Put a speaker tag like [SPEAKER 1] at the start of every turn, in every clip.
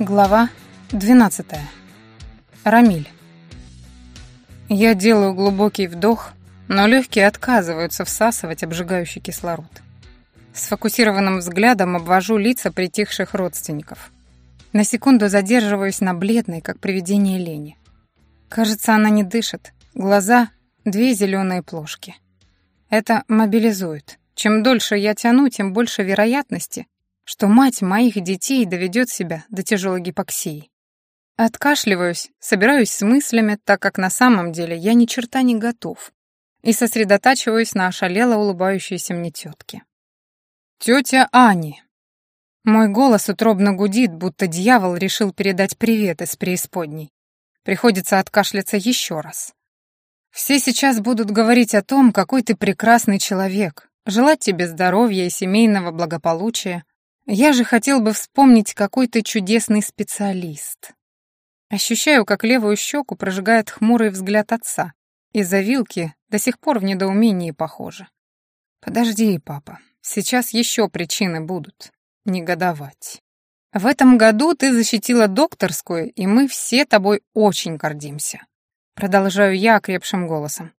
[SPEAKER 1] Глава 12. Рамиль. Я делаю глубокий вдох, но легкие отказываются всасывать обжигающий кислород. Сфокусированным взглядом обвожу лица притихших родственников. На секунду задерживаюсь на бледной, как привидение лени. Кажется, она не дышит. Глаза — две зеленые плошки. Это мобилизует. Чем дольше я тяну, тем больше вероятности, что мать моих детей доведет себя до тяжелой гипоксии. Откашливаюсь, собираюсь с мыслями, так как на самом деле я ни черта не готов, и сосредотачиваюсь на ошалело улыбающейся мне тетке. «Тетя Ани!» Мой голос утробно гудит, будто дьявол решил передать привет из преисподней. Приходится откашляться еще раз. Все сейчас будут говорить о том, какой ты прекрасный человек, желать тебе здоровья и семейного благополучия, я же хотел бы вспомнить, какой ты чудесный специалист. Ощущаю, как левую щеку прожигает хмурый взгляд отца. Из-за вилки до сих пор в недоумении похоже. Подожди, папа, сейчас еще причины будут. Негодовать. В этом году ты защитила докторскую, и мы все тобой очень гордимся. Продолжаю я окрепшим голосом.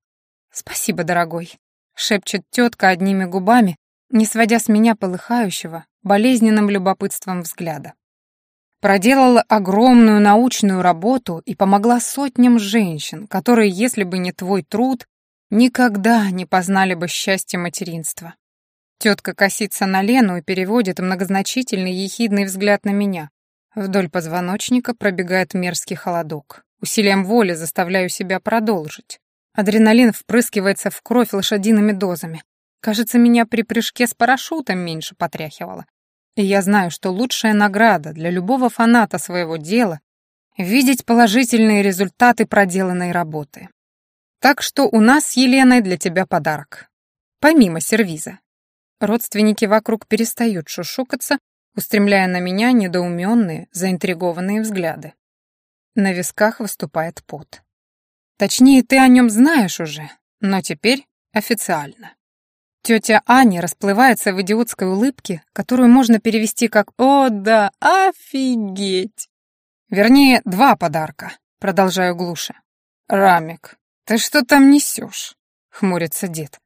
[SPEAKER 1] Спасибо, дорогой. Шепчет тетка одними губами, не сводя с меня полыхающего, болезненным любопытством взгляда. Проделала огромную научную работу и помогла сотням женщин, которые, если бы не твой труд, никогда не познали бы счастье материнства. Тетка косится на Лену и переводит многозначительный ехидный взгляд на меня. Вдоль позвоночника пробегает мерзкий холодок. Усилием воли заставляю себя продолжить. Адреналин впрыскивается в кровь лошадиными дозами. Кажется, меня при прыжке с парашютом меньше потряхивало. И я знаю, что лучшая награда для любого фаната своего дела — видеть положительные результаты проделанной работы. Так что у нас с Еленой для тебя подарок. Помимо сервиза. Родственники вокруг перестают шушукаться, устремляя на меня недоуменные, заинтригованные взгляды. На висках выступает пот. Точнее, ты о нем знаешь уже, но теперь официально. Тетя Аня расплывается в идиотской улыбке, которую можно перевести как «О, да, офигеть!» Вернее, два подарка, продолжаю глуше. «Рамик, ты что там несешь?» — хмурится дед.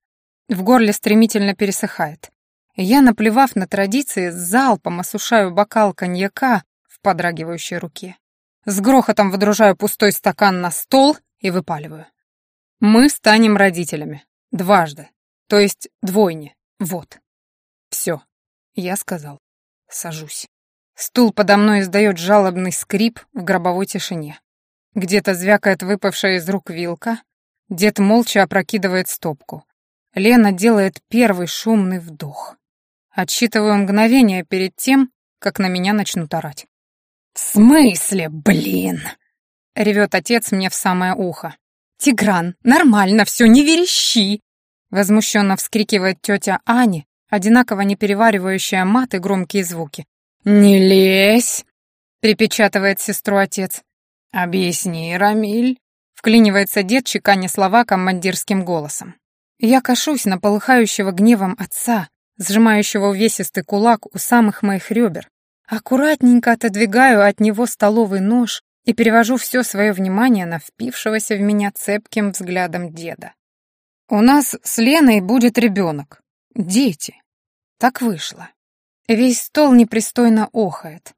[SPEAKER 1] В горле стремительно пересыхает. Я, наплевав на традиции, залпом осушаю бокал коньяка в подрагивающей руке. С грохотом выдружаю пустой стакан на стол и выпаливаю. Мы станем родителями. Дважды. То есть двойне. Вот. Все. Я сказал. Сажусь. Стул подо мной издает жалобный скрип в гробовой тишине. Где-то звякает выпавшая из рук вилка. Дед молча опрокидывает стопку. Лена делает первый шумный вдох. Отсчитываю мгновение перед тем, как на меня начнут орать. «В смысле, блин?» — ревет отец мне в самое ухо. «Тигран, нормально все, не верещи!» Возмущенно вскрикивает тетя Ани, одинаково не переваривающая мат и громкие звуки. «Не лезь!» — припечатывает сестру отец. «Объясни, Рамиль!» — вклинивается дед, чеканя слова командирским голосом. Я кашусь на полыхающего гневом отца, сжимающего увесистый кулак у самых моих ребер, аккуратненько отодвигаю от него столовый нож и перевожу все свое внимание на впившегося в меня цепким взглядом деда. У нас с Леной будет ребенок. Дети. Так вышло. Весь стол непристойно охает.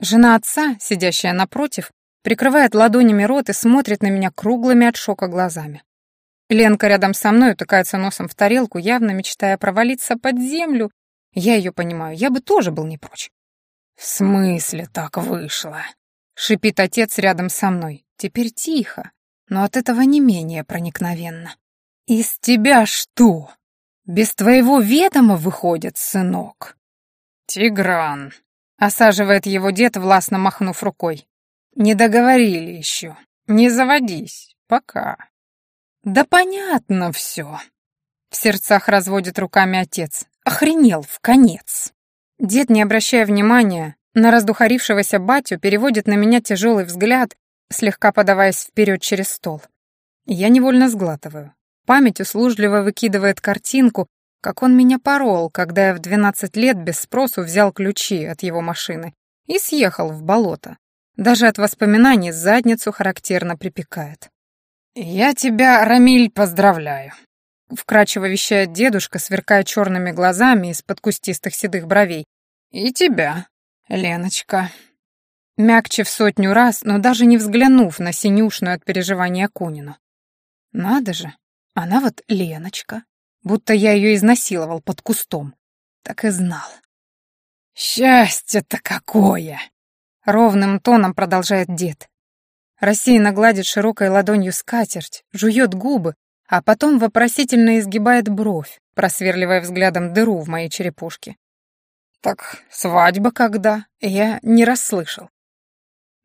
[SPEAKER 1] Жена отца, сидящая напротив, прикрывает ладонями рот и смотрит на меня круглыми от шока глазами. Ленка рядом со мной утыкается носом в тарелку, явно мечтая провалиться под землю. Я ее понимаю, я бы тоже был не прочь. «В смысле так вышло?» — шипит отец рядом со мной. Теперь тихо, но от этого не менее проникновенно. «Из тебя что? Без твоего ведома выходит, сынок?» «Тигран», — осаживает его дед, властно махнув рукой. «Не договорили еще. Не заводись. Пока». «Да понятно все», — в сердцах разводит руками отец. «Охренел в конец». Дед, не обращая внимания на раздухарившегося батю, переводит на меня тяжелый взгляд, слегка подаваясь вперед через стол. Я невольно сглатываю. Память услужливо выкидывает картинку, как он меня порол, когда я в 12 лет без спросу взял ключи от его машины и съехал в болото. Даже от воспоминаний задницу характерно припекает. «Я тебя, Рамиль, поздравляю», — вкрадчиво вещает дедушка, сверкая черными глазами из-под кустистых седых бровей. «И тебя, Леночка». Мягче в сотню раз, но даже не взглянув на синюшную от переживания Кунину. «Надо же, она вот Леночка, будто я ее изнасиловал под кустом. Так и знал». «Счастье-то какое!» — ровным тоном продолжает дед. Рассеянно гладит широкой ладонью скатерть, жует губы, а потом вопросительно изгибает бровь, просверливая взглядом дыру в моей черепушке. «Так свадьба когда?» Я не расслышал.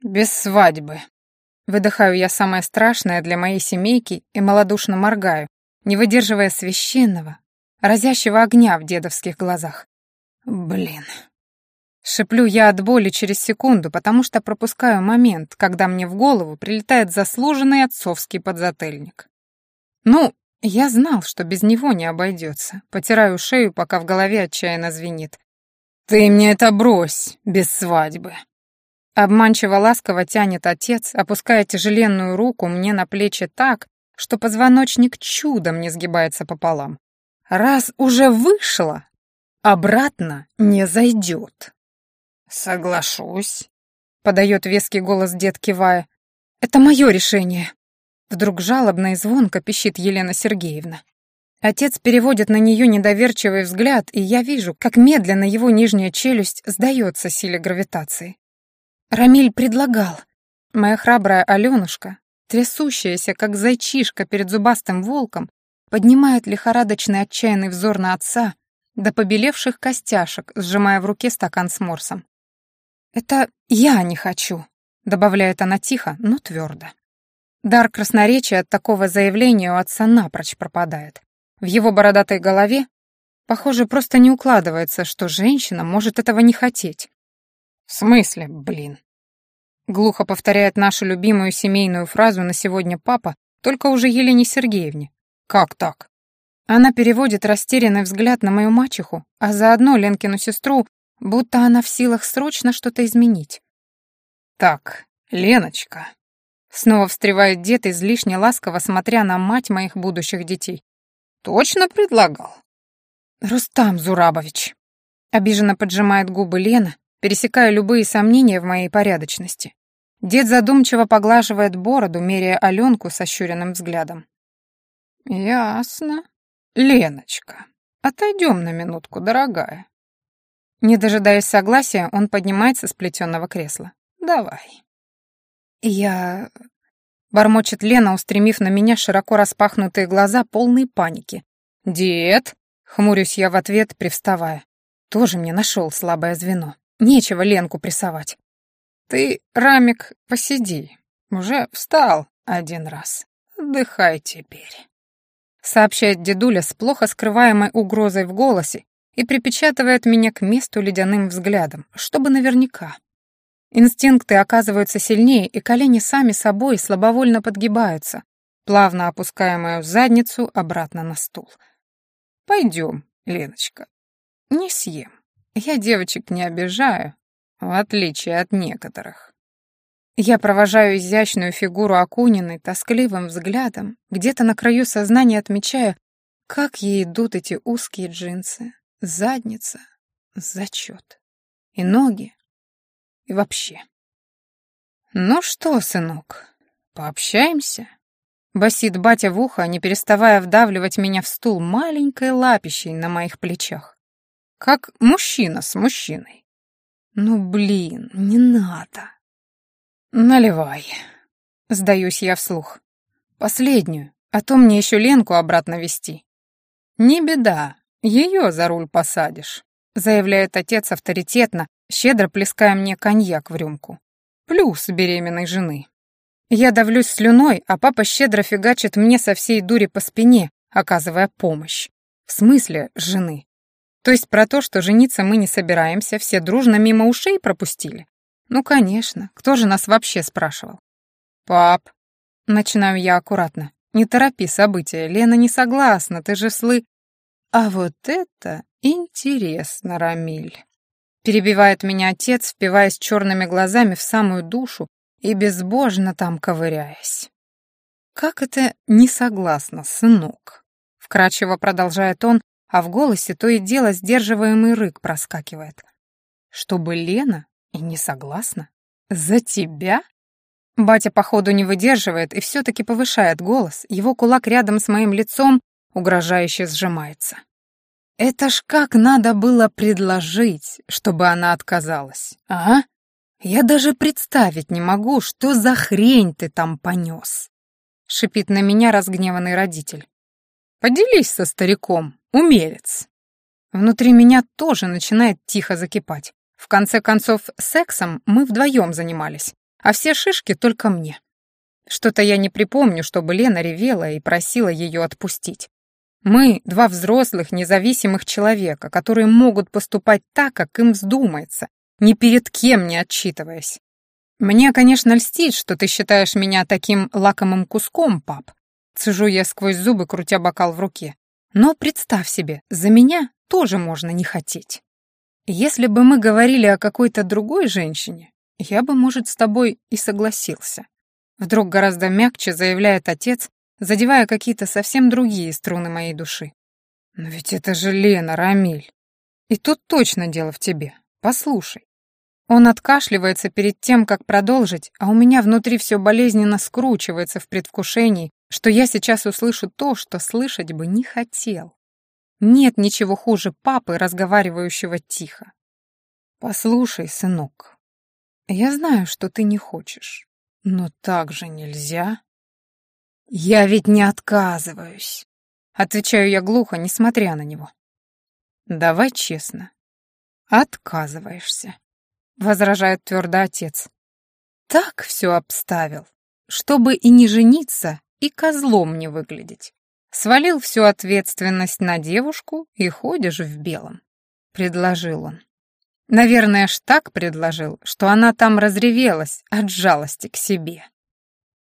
[SPEAKER 1] «Без свадьбы». Выдыхаю я самое страшное для моей семейки и малодушно моргаю, не выдерживая священного, разящего огня в дедовских глазах. Блин. Шиплю я от боли через секунду, потому что пропускаю момент, когда мне в голову прилетает заслуженный отцовский подзатыльник. Ну, я знал, что без него не обойдется. Потираю шею, пока в голове отчаянно звенит. «Ты мне это брось, без свадьбы!» Обманчиво ласково тянет отец, опуская тяжеленную руку мне на плечи так, что позвоночник чудом не сгибается пополам. «Раз уже вышло, обратно не зайдет». «Соглашусь», — подает веский голос дед, кивая. «Это мое решение». Вдруг жалобно и звонко пищит Елена Сергеевна. Отец переводит на нее недоверчивый взгляд, и я вижу, как медленно его нижняя челюсть сдается силе гравитации. Рамиль предлагал. Моя храбрая Аленушка, трясущаяся, как зайчишка перед зубастым волком, поднимает лихорадочный отчаянный взор на отца до побелевших костяшек, сжимая в руке стакан с морсом. «Это я не хочу», — добавляет она тихо, но твердо. Дар красноречия от такого заявления у отца напрочь пропадает. В его бородатой голове, похоже, просто не укладывается, что женщина может этого не хотеть. «В смысле, блин?» Глухо повторяет нашу любимую семейную фразу на сегодня папа, только уже Елене Сергеевне. «Как так?» Она переводит растерянный взгляд на мою мачеху, а заодно Ленкину сестру, будто она в силах срочно что-то изменить. «Так, Леночка», — снова встревает дед, излишне ласково смотря на мать моих будущих детей. «Точно предлагал?» «Рустам Зурабович», — обиженно поджимает губы Лена, пересекая любые сомнения в моей порядочности. Дед задумчиво поглаживает бороду, меряя Аленку с ощуренным взглядом. «Ясно. Леночка, отойдем на минутку, дорогая. Не дожидаясь согласия, он поднимается с плетеного кресла. «Давай». «Я...» — бормочет Лена, устремив на меня широко распахнутые глаза, полные паники. «Дед!» — хмурюсь я в ответ, привставая. Тоже мне нашел слабое звено. Нечего Ленку прессовать. «Ты, Рамик, посиди. Уже встал один раз. Отдыхай теперь», — сообщает дедуля с плохо скрываемой угрозой в голосе и припечатывает меня к месту ледяным взглядом, чтобы наверняка. Инстинкты оказываются сильнее, и колени сами собой слабовольно подгибаются, плавно опуская мою задницу обратно на стул. «Пойдем, Леночка. Не съем. Я девочек не обижаю, в отличие от некоторых». Я провожаю изящную фигуру Акуниной тоскливым взглядом, где-то на краю сознания отмечая, как ей идут эти узкие джинсы, задница, зачет. И ноги. И вообще. «Ну что, сынок, пообщаемся?» Басит батя в ухо, не переставая вдавливать меня в стул маленькой лапищей на моих плечах. Как мужчина с мужчиной. Ну, блин, не надо. Наливай. Сдаюсь я вслух. Последнюю, а то мне еще Ленку обратно вести. Не беда, ее за руль посадишь», — заявляет отец авторитетно, щедро плеская мне коньяк в рюмку. «Плюс беременной жены». Я давлюсь слюной, а папа щедро фигачит мне со всей дури по спине, оказывая помощь. В смысле жены. То есть про то, что жениться мы не собираемся, все дружно мимо ушей пропустили? Ну, конечно, кто же нас вообще спрашивал? «Пап», — начинаю я аккуратно, — «не торопи события, Лена не согласна, ты же слы...» А вот это интересно, Рамиль. Перебивает меня отец, впиваясь черными глазами в самую душу и безбожно там ковыряясь. «Как это не согласна, сынок?» Вкрадчиво продолжает он, а в голосе то и дело сдерживаемый рык проскакивает. «Чтобы Лена и не согласна? За тебя?» Батя, походу, не выдерживает и все-таки повышает голос. Его кулак рядом с моим лицом угрожающе сжимается. Это ж как надо было предложить, чтобы она отказалась, а? Я даже представить не могу, что за хрень ты там понес. Шипит на меня разгневанный родитель. Поделись со стариком, умелец. Внутри меня тоже начинает тихо закипать. В конце концов, сексом мы вдвоем занимались, а все шишки только мне. Что-то я не припомню, чтобы Лена ревела и просила ее отпустить. Мы — два взрослых, независимых человека, которые могут поступать так, как им вздумается, ни перед кем не отчитываясь. Мне, конечно, льстит, что ты считаешь меня таким лакомым куском, пап. Цежу я сквозь зубы, крутя бокал в руке. Но представь себе, за меня тоже можно не хотеть. Если бы мы говорили о какой-то другой женщине, я бы, может, с тобой и согласился. Вдруг гораздо мягче заявляет отец, задевая какие-то совсем другие струны моей души. Но ведь это же Лена, Рамиль. И тут точно дело в тебе. Послушай. Он откашливается перед тем, как продолжить, а у меня внутри все болезненно скручивается в предвкушении, что я сейчас услышу то, что слышать бы не хотел. Нет ничего хуже папы, разговаривающего тихо. «Послушай, сынок, я знаю, что ты не хочешь, но так же нельзя». «Я ведь не отказываюсь», — отвечаю я глухо, несмотря на него. «Давай честно. Отказываешься», — возражает твердо отец. «Так все обставил, чтобы и не жениться, и козлом не выглядеть. Свалил всю ответственность на девушку и ходишь в белом», — предложил он. Наверное, аж так предложил, что она там разревелась от жалости к себе.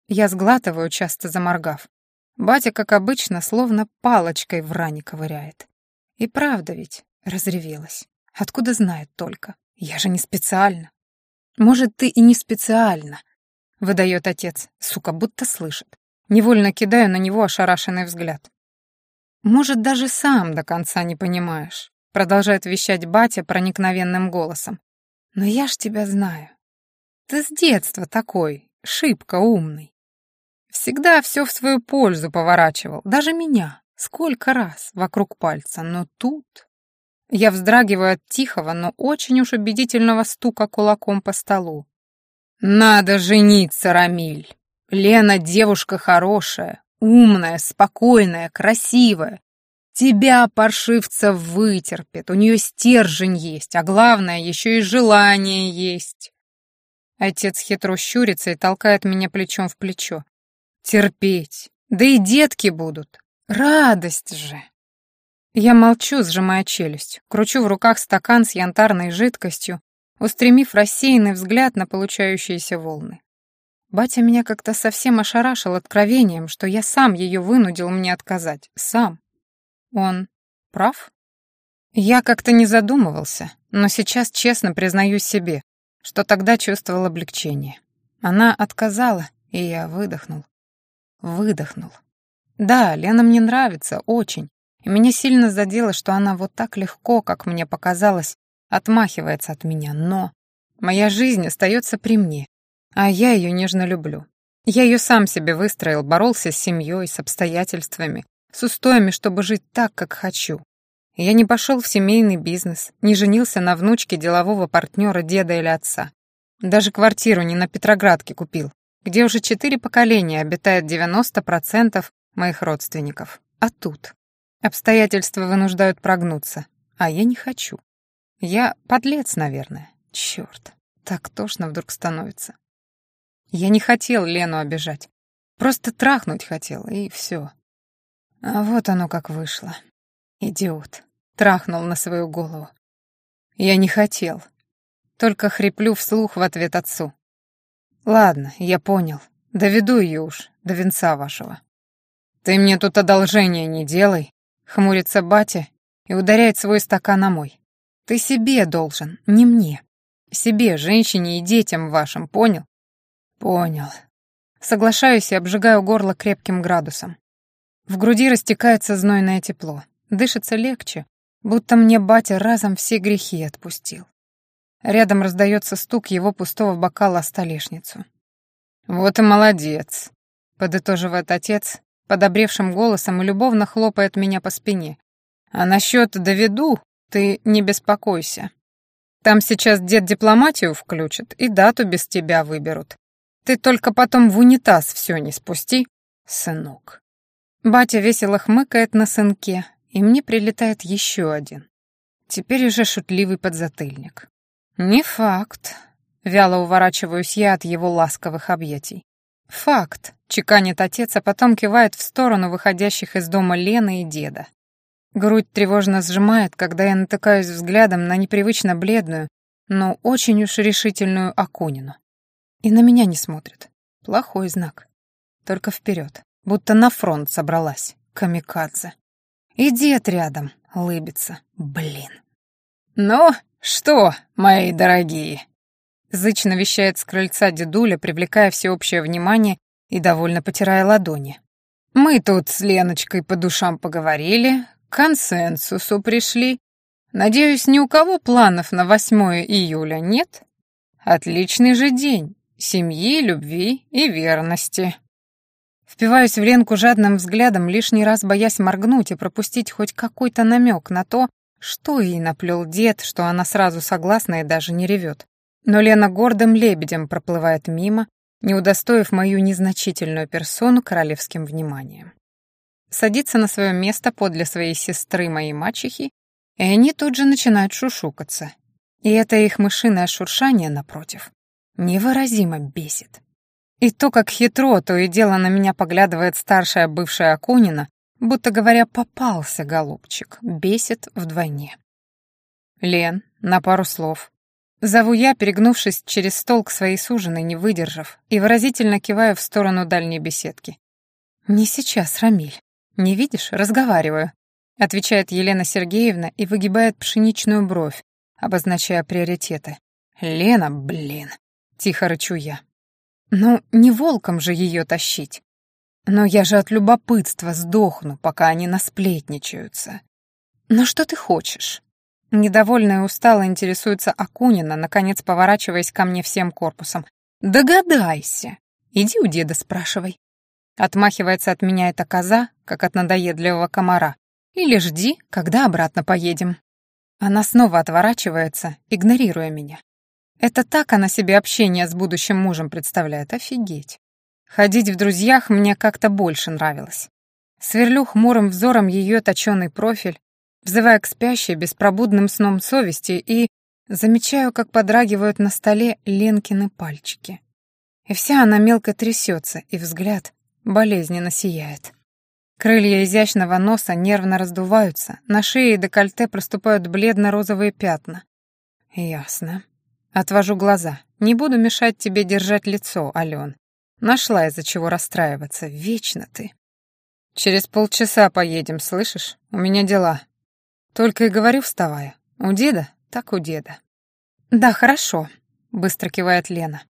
[SPEAKER 1] Я сглатываю, часто заморгав. Батя, как обычно, словно палочкой в ране ковыряет. И правда ведь разревелась. Откуда знает только? Я же не специально. Может, ты и не специально, выдает отец, сука, будто слышит. Невольно кидаю на него ошарашенный взгляд. Может, даже сам до конца не понимаешь, продолжает вещать батя проникновенным голосом. Но я ж тебя знаю. Ты с детства такой, шибко умный. Всегда все в свою пользу поворачивал, даже меня. Сколько раз вокруг пальца, но тут... Я вздрагиваю от тихого, но очень уж убедительного стука кулаком по столу. «Надо жениться, Рамиль! Лена девушка хорошая, умная, спокойная, красивая. Тебя, паршивца, вытерпит, у нее стержень есть, а главное, еще и желание есть». Отец хитро щурится и толкает меня плечом в плечо. Терпеть. Да и детки будут. Радость же. Я молчу, сжимая челюсть, кручу в руках стакан с янтарной жидкостью, устремив рассеянный взгляд на получающиеся волны. Батя меня как-то совсем ошарашил откровением, что я сам ее вынудил мне отказать. Сам. Он прав? Я как-то не задумывался, но сейчас честно признаюсь себе, что тогда чувствовал облегчение. Она отказала, и я выдохнул. Выдохнул. Да, Лена мне нравится, очень. И меня сильно задело, что она вот так легко, как мне показалось, отмахивается от меня, но... Моя жизнь остается при мне, а я ее нежно люблю. Я ее сам себе выстроил, боролся с семьей, с обстоятельствами, с устоями, чтобы жить так, как хочу. Я не пошел в семейный бизнес, не женился на внучке делового партнера деда или отца. Даже квартиру не на Петроградке купил, где уже четыре поколения обитает 90% моих родственников. А тут обстоятельства вынуждают прогнуться, а я не хочу. Я подлец, наверное. Черт, так тошно вдруг становится. Я не хотел Лену обижать. Просто трахнуть хотел, и все. А вот оно как вышло. Идиот. Трахнул на свою голову. Я не хотел. Только хриплю вслух в ответ отцу. «Ладно, я понял. Доведу ее уж, до венца вашего». «Ты мне тут одолжение не делай», — хмурится батя и ударяет свой стакан на мой. Ты себе должен, не мне. Себе, женщине и детям вашим, понял? Понял. Соглашаюсь и обжигаю горло крепким градусом. В груди растекается знойное тепло. Дышится легче, будто мне батя разом все грехи отпустил. Рядом раздается стук его пустого бокала о столешницу. «Вот и молодец», — подытоживает отец, подобревшим голосом и любовно хлопает меня по спине. «А насчет доведу, ты не беспокойся. Там сейчас дед дипломатию включит и дату без тебя выберут. Ты только потом в унитаз все не спусти, сынок». Батя весело хмыкает на сынке, и мне прилетает еще один. Теперь уже шутливый подзатыльник. «Не факт», — вяло уворачиваюсь я от его ласковых объятий. «Факт», — чеканит отец, а потом кивает в сторону выходящих из дома Лены и деда. Грудь тревожно сжимает, когда я натыкаюсь взглядом на непривычно бледную, но очень уж решительную Акунину. И на меня не смотрит. Плохой знак. Только вперед, будто на фронт собралась, камикадзе. И дед рядом, лыбится. Блин. «Ну, что, мои дорогие?» Зычно вещает с крыльца дедуля, привлекая всеобщее внимание и довольно потирая ладони. «Мы тут с Леночкой по душам поговорили, к консенсусу пришли. Надеюсь, ни у кого планов на 8 июля нет? Отличный же день. Семьи, любви и верности». Впиваюсь в Ленку жадным взглядом, лишний раз боясь моргнуть и пропустить хоть какой-то намек на то, что ей наплел дед, что она сразу согласна и даже не ревет. Но Лена гордым лебедем проплывает мимо, не удостоив мою незначительную персону королевским вниманием. Садится на свое место подле своей сестры, моей мачехи, и они тут же начинают шушукаться. И это их мышиное шуршание, напротив, невыразимо бесит. И то, как хитро то и дело на меня поглядывает старшая бывшая Акунина, будто говоря, попался, голубчик, бесит вдвойне. Лен, на пару слов. Зову я, перегнувшись через стол к своей суженой, не выдержав, и выразительно киваю в сторону дальней беседки. «Не сейчас, Рамиль. Не видишь? Разговариваю», — отвечает Елена Сергеевна и выгибает пшеничную бровь, обозначая приоритеты. «Лена, блин!» — тихо рычу я. Ну, не волком же ее тащить. Но я же от любопытства сдохну, пока они насплетничаются. Но что ты хочешь? Недовольная и устало интересуется Акунина, наконец поворачиваясь ко мне всем корпусом. «Догадайся! Иди у деда спрашивай». Отмахивается от меня эта коза, как от надоедливого комара. «Или жди, когда обратно поедем». Она снова отворачивается, игнорируя меня. Это так она себе общение с будущим мужем представляет, офигеть. Ходить в друзьях мне как-то больше нравилось. Сверлю хмурым взором ее точёный профиль, взывая к спящей беспробудным сном совести и замечаю, как подрагивают на столе Ленкины пальчики. И вся она мелко трясется, и взгляд болезненно сияет. Крылья изящного носа нервно раздуваются, на шее и декольте проступают бледно-розовые пятна. Ясно. Отвожу глаза. Не буду мешать тебе держать лицо, Ален. Нашла из-за чего расстраиваться. Вечно ты. Через полчаса поедем, слышишь? У меня дела. Только и говорю, вставая. У деда? Так у деда. Да, хорошо, быстро кивает Лена.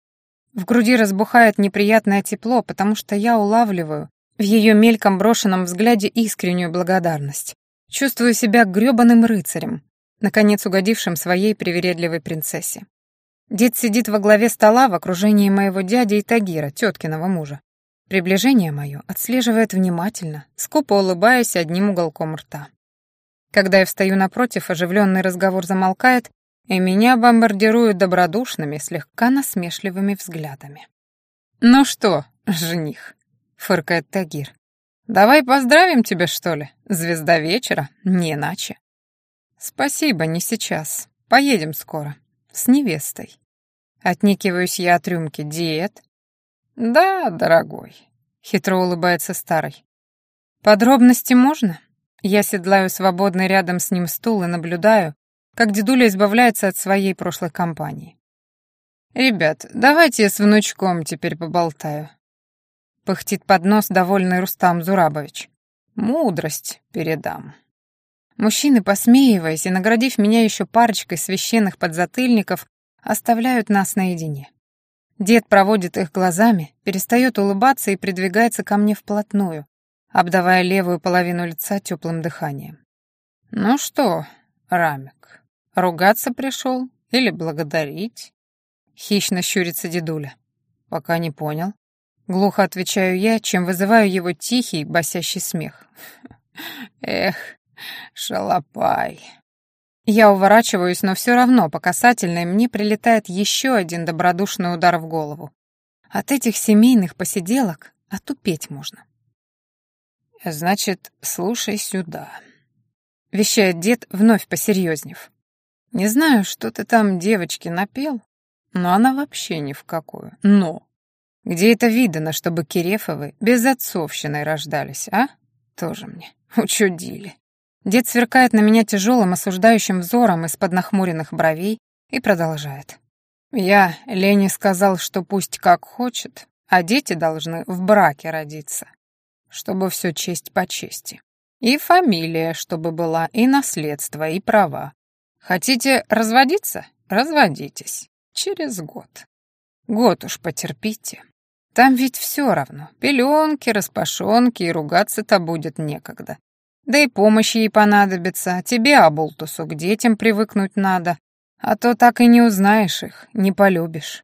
[SPEAKER 1] В груди разбухает неприятное тепло, потому что я улавливаю в ее мельком брошенном взгляде искреннюю благодарность. Чувствую себя грёбаным рыцарем, наконец угодившим своей привередливой принцессе. Дед сидит во главе стола в окружении моего дяди и Тагира, теткиного мужа. Приближение мое отслеживает внимательно, скупо улыбаясь одним уголком рта. Когда я встаю напротив, оживленный разговор замолкает, и меня бомбардируют добродушными, слегка насмешливыми взглядами. «Ну что, жених?» — фыркает Тагир. «Давай поздравим тебя, что ли? Звезда вечера? Не иначе». «Спасибо, не сейчас. Поедем скоро. С невестой». Отникиваюсь я от рюмки. «Диет?» «Да, дорогой», — хитро улыбается старый. «Подробности можно?» Я седлаю свободный рядом с ним стул и наблюдаю, как дедуля избавляется от своей прошлой компании. «Ребят, давайте я с внучком теперь поболтаю». Пыхтит под нос довольный Рустам Зурабович. «Мудрость передам». Мужчины, посмеиваясь и наградив меня еще парочкой священных подзатыльников, оставляют нас наедине. Дед проводит их глазами, перестает улыбаться и придвигается ко мне вплотную, обдавая левую половину лица теплым дыханием. «Ну что, Рамик, ругаться пришел или благодарить?» Хищно щурится дедуля. «Пока не понял». Глухо отвечаю я, чем вызываю его тихий, басящий смех. «Эх, шалопай». Я уворачиваюсь, но все равно по касательной мне прилетает еще один добродушный удар в голову. От этих семейных посиделок отупеть можно. «Значит, слушай сюда», — вещает дед, вновь посерьезнев. «Не знаю, что ты там девочке напел, но она вообще ни в какую. Но! Где это видано, чтобы Кирефовы без отцовщины рождались, а? Тоже мне. Учудили». Дед сверкает на меня тяжелым осуждающим взором из-под нахмуренных бровей и продолжает. «Я Лене сказал, что пусть как хочет, а дети должны в браке родиться чтобы все честь по чести. И фамилия, чтобы была, и наследство, и права. Хотите разводиться? Разводитесь. Через год. Год уж потерпите. Там ведь все равно. Пеленки, распашонки, и ругаться-то будет некогда. Да и помощь ей понадобится. Тебе, Абултусу, к детям привыкнуть надо. А то так и не узнаешь их, не полюбишь.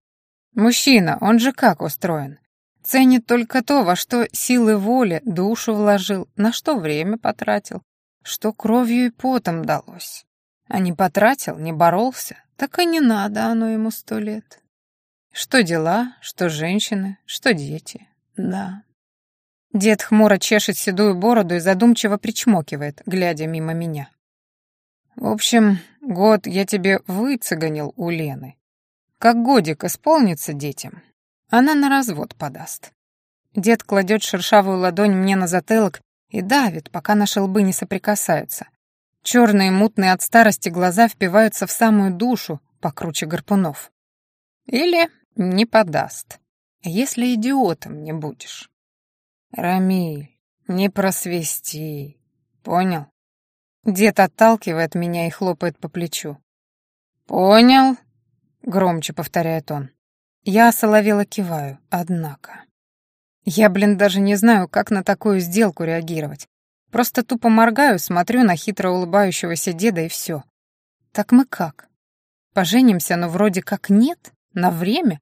[SPEAKER 1] Мужчина, он же как устроен? Ценит только то, во что силы воли душу вложил, на что время потратил, что кровью и потом далось. А не потратил, не боролся, так и не надо оно ему сто лет. Что дела, что женщины, что дети. Да. Дед хмуро чешет седую бороду и задумчиво причмокивает, глядя мимо меня. В общем, год я тебе выцеганил у Лены. Как годик исполнится детям, она на развод подаст. Дед кладет шершавую ладонь мне на затылок и давит, пока наши лбы не соприкасаются. Черные, мутные от старости глаза впиваются в самую душу, покруче гарпунов. Или не подаст, если идиотом не будешь. Рамиль, не просвести, понял? Дед отталкивает меня и хлопает по плечу. «Понял?» — громче повторяет он. Я соловела киваю, однако. Я, блин, даже не знаю, как на такую сделку реагировать. Просто тупо моргаю, смотрю на хитро улыбающегося деда и все. Так мы как? Поженимся, но вроде как нет? На время?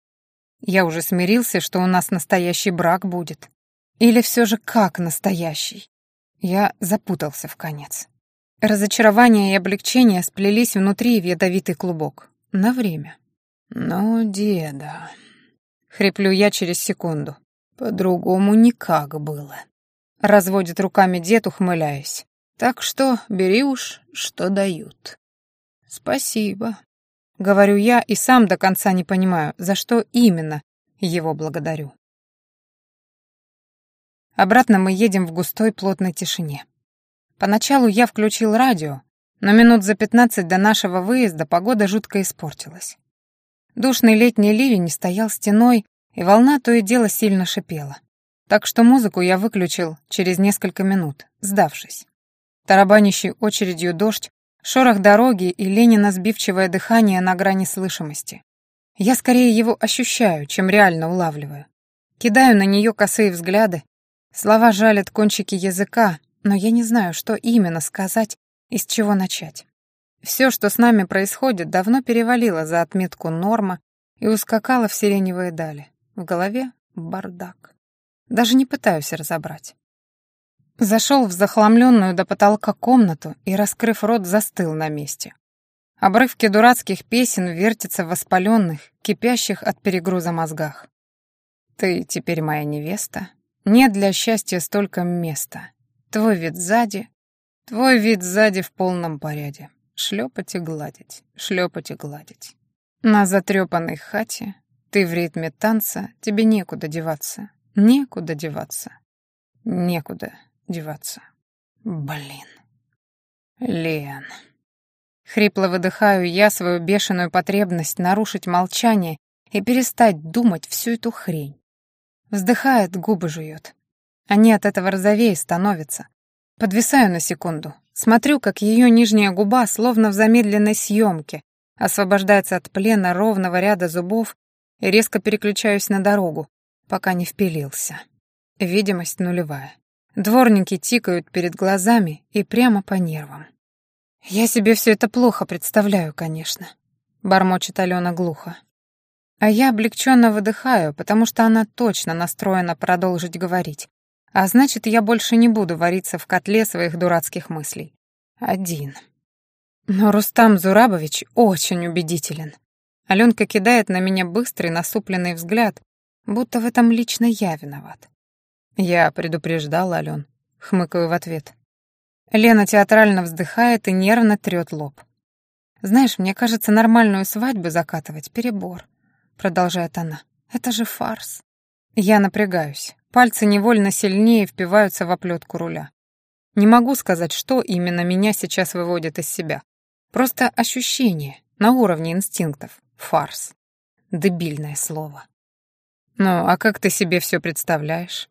[SPEAKER 1] Я уже смирился, что у нас настоящий брак будет. Или все же как настоящий? Я запутался в конец. Разочарование и облегчение сплелись внутри в ядовитый клубок. На время. «Ну, деда...» — хриплю я через секунду. «По-другому никак было». Разводит руками дед, ухмыляясь. «Так что бери уж, что дают». «Спасибо», — говорю я и сам до конца не понимаю, за что именно его благодарю. Обратно мы едем в густой плотной тишине. Поначалу я включил радио, но минут за пятнадцать до нашего выезда погода жутко испортилась. Душный летний ливень стоял стеной, и волна то и дело сильно шипела. Так что музыку я выключил через несколько минут, сдавшись. Тарабанящий очередью дождь, шорох дороги и Ленина сбивчивое дыхание на грани слышимости. Я скорее его ощущаю, чем реально улавливаю. Кидаю на нее косые взгляды, слова жалят кончики языка, но я не знаю, что именно сказать и с чего начать. Все, что с нами происходит, давно перевалило за отметку норма и ускакало в сиреневые дали. В голове бардак. Даже не пытаюсь разобрать. Зашел в захламленную до потолка комнату и, раскрыв рот, застыл на месте. Обрывки дурацких песен вертятся в воспаленных, кипящих от перегруза мозгах. «Ты теперь моя невеста. Нет для счастья столько места. Твой вид сзади, твой вид сзади в полном порядке. Шлепать и гладить, шлепать и гладить. На затрепанной хате ты в ритме танца, тебе некуда деваться, некуда деваться, некуда деваться. Блин. Лен. Хрипло выдыхаю я свою бешеную потребность нарушить молчание и перестать думать всю эту хрень. Вздыхает, губы жует. Они от этого розовее становятся. Подвисаю на секунду, Смотрю, как ее нижняя губа, словно в замедленной съемке, освобождается от плена ровного ряда зубов и резко переключаюсь на дорогу, пока не впилился. Видимость нулевая. Дворники тикают перед глазами и прямо по нервам. «Я себе все это плохо представляю, конечно», — бормочет Алена глухо. А я облегченно выдыхаю, потому что она точно настроена продолжить говорить. А значит, я больше не буду вариться в котле своих дурацких мыслей. Один. Но Рустам Зурабович очень убедителен. Аленка кидает на меня быстрый насупленный взгляд, будто в этом лично я виноват. Я предупреждала Ален, хмыкаю в ответ. Лена театрально вздыхает и нервно трёт лоб. «Знаешь, мне кажется, нормальную свадьбу закатывать — перебор», — продолжает она. «Это же фарс». Я напрягаюсь. Пальцы невольно сильнее впиваются в оплетку руля. Не могу сказать, что именно меня сейчас выводит из себя. Просто ощущение на уровне инстинктов. Фарс. Дебильное слово. «Ну, а как ты себе все представляешь?»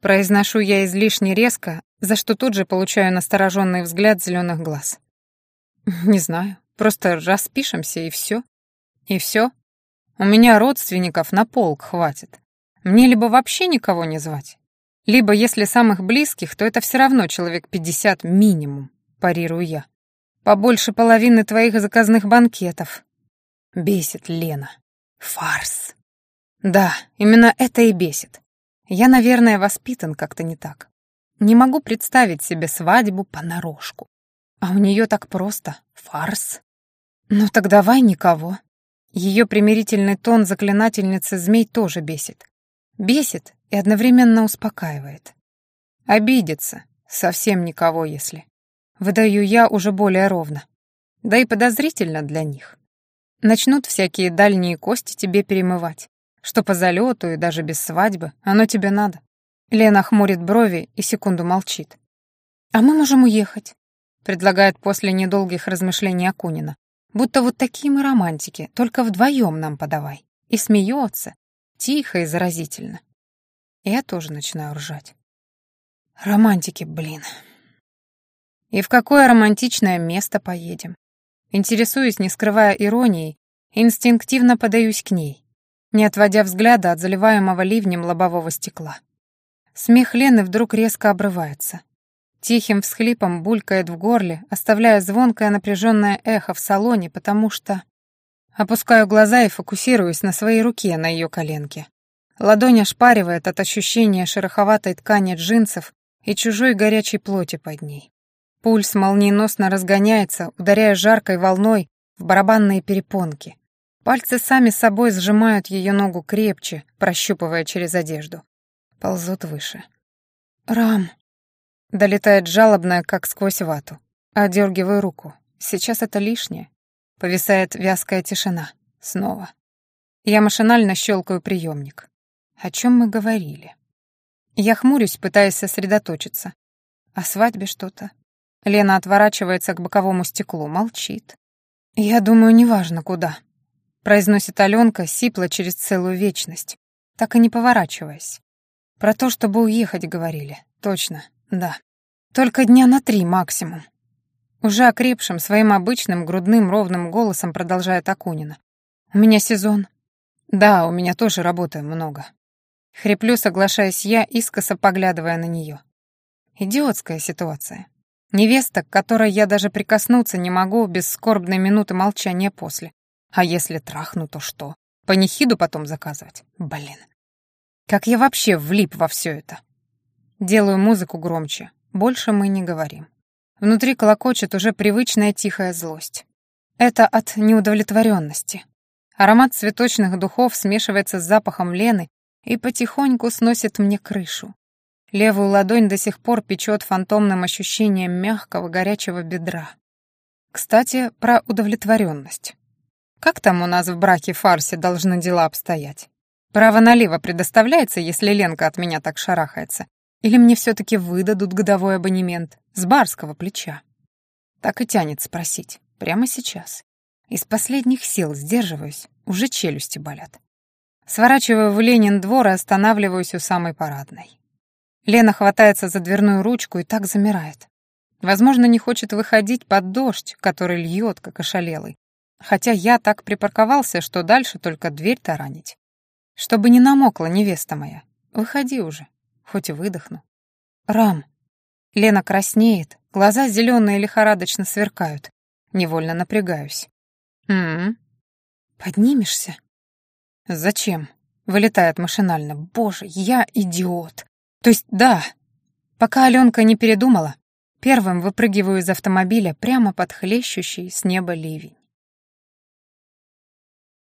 [SPEAKER 1] Произношу я излишне резко, за что тут же получаю настороженный взгляд зеленых глаз. «Не знаю, просто распишемся и все. И все. У меня родственников на полк хватит. Мне либо вообще никого не звать, либо, если самых близких, то это все равно человек пятьдесят минимум, парирую я. Побольше половины твоих заказных банкетов. Бесит Лена. Фарс. Да, именно это и бесит. Я, наверное, воспитан как-то не так. Не могу представить себе свадьбу понарошку. А у нее так просто. Фарс. Ну так давай никого. Ее примирительный тон заклинательницы змей тоже бесит. Бесит и одновременно успокаивает. Обидится. Совсем никого, если. Выдаю я уже более ровно. Да и подозрительно для них. Начнут всякие дальние кости тебе перемывать. Что по залету и даже без свадьбы, оно тебе надо. Лена хмурит брови и секунду молчит. «А мы можем уехать», — предлагает после недолгих размышлений Акунина. «Будто вот такие мы романтики, только вдвоем нам подавай». И смеется, Тихо и заразительно. Я тоже начинаю ржать. Романтики, блин. И в какое романтичное место поедем? Интересуюсь, не скрывая иронии, инстинктивно подаюсь к ней, не отводя взгляда от заливаемого ливнем лобового стекла. Смех Лены вдруг резко обрывается. Тихим всхлипом булькает в горле, оставляя звонкое напряженное эхо в салоне, потому что... Опускаю глаза и фокусируюсь на своей руке на ее коленке. Ладонь ошпаривает от ощущения шероховатой ткани джинсов и чужой горячей плоти под ней. Пульс молниеносно разгоняется, ударяя жаркой волной в барабанные перепонки. Пальцы сами собой сжимают ее ногу крепче, прощупывая через одежду. Ползут выше. «Рам!» Долетает жалобная, как сквозь вату. Одергиваю руку. Сейчас это лишнее. Повисает вязкая тишина. Снова. Я машинально щелкаю приемник. О чем мы говорили? Я хмурюсь, пытаясь сосредоточиться. О свадьбе что-то. Лена отворачивается к боковому стеклу, молчит. «Я думаю, неважно куда», — произносит Аленка, сипло через целую вечность, так и не поворачиваясь. «Про то, чтобы уехать, говорили. Точно, да. Только дня на три максимум. Уже окрепшим, своим обычным грудным ровным голосом продолжает Акунина. «У меня сезон». «Да, у меня тоже работы много». Хриплю, соглашаясь я, искоса поглядывая на нее. Идиотская ситуация. Невеста, к которой я даже прикоснуться не могу без скорбной минуты молчания после. А если трахну, то что? Панихиду потом заказывать? Блин. Как я вообще влип во все это? Делаю музыку громче. Больше мы не говорим. Внутри колокочет уже привычная тихая злость. Это от неудовлетворенности. Аромат цветочных духов смешивается с запахом Лены и потихоньку сносит мне крышу. Левую ладонь до сих пор печет фантомным ощущением мягкого горячего бедра. Кстати, про удовлетворенность. Как там у нас в браке фарсе должны дела обстоять? Право налево предоставляется, если Ленка от меня так шарахается? Или мне все-таки выдадут годовой абонемент с барского плеча? Так и тянет спросить. Прямо сейчас. Из последних сил сдерживаюсь, уже челюсти болят. Сворачиваю в Ленин двор и останавливаюсь у самой парадной. Лена хватается за дверную ручку и так замирает. Возможно, не хочет выходить под дождь, который льет, как ошалелый. Хотя я так припарковался, что дальше только дверь таранить. Чтобы не намокла невеста моя. Выходи уже, хоть и выдохну. Рам. Лена краснеет, глаза зеленые лихорадочно сверкают. Невольно напрягаюсь. «М-м-м. Поднимешься?» «Зачем?» — вылетает машинально. «Боже, я идиот!» «То есть да!» Пока Аленка не передумала, первым выпрыгиваю из автомобиля прямо под хлещущий с неба ливень.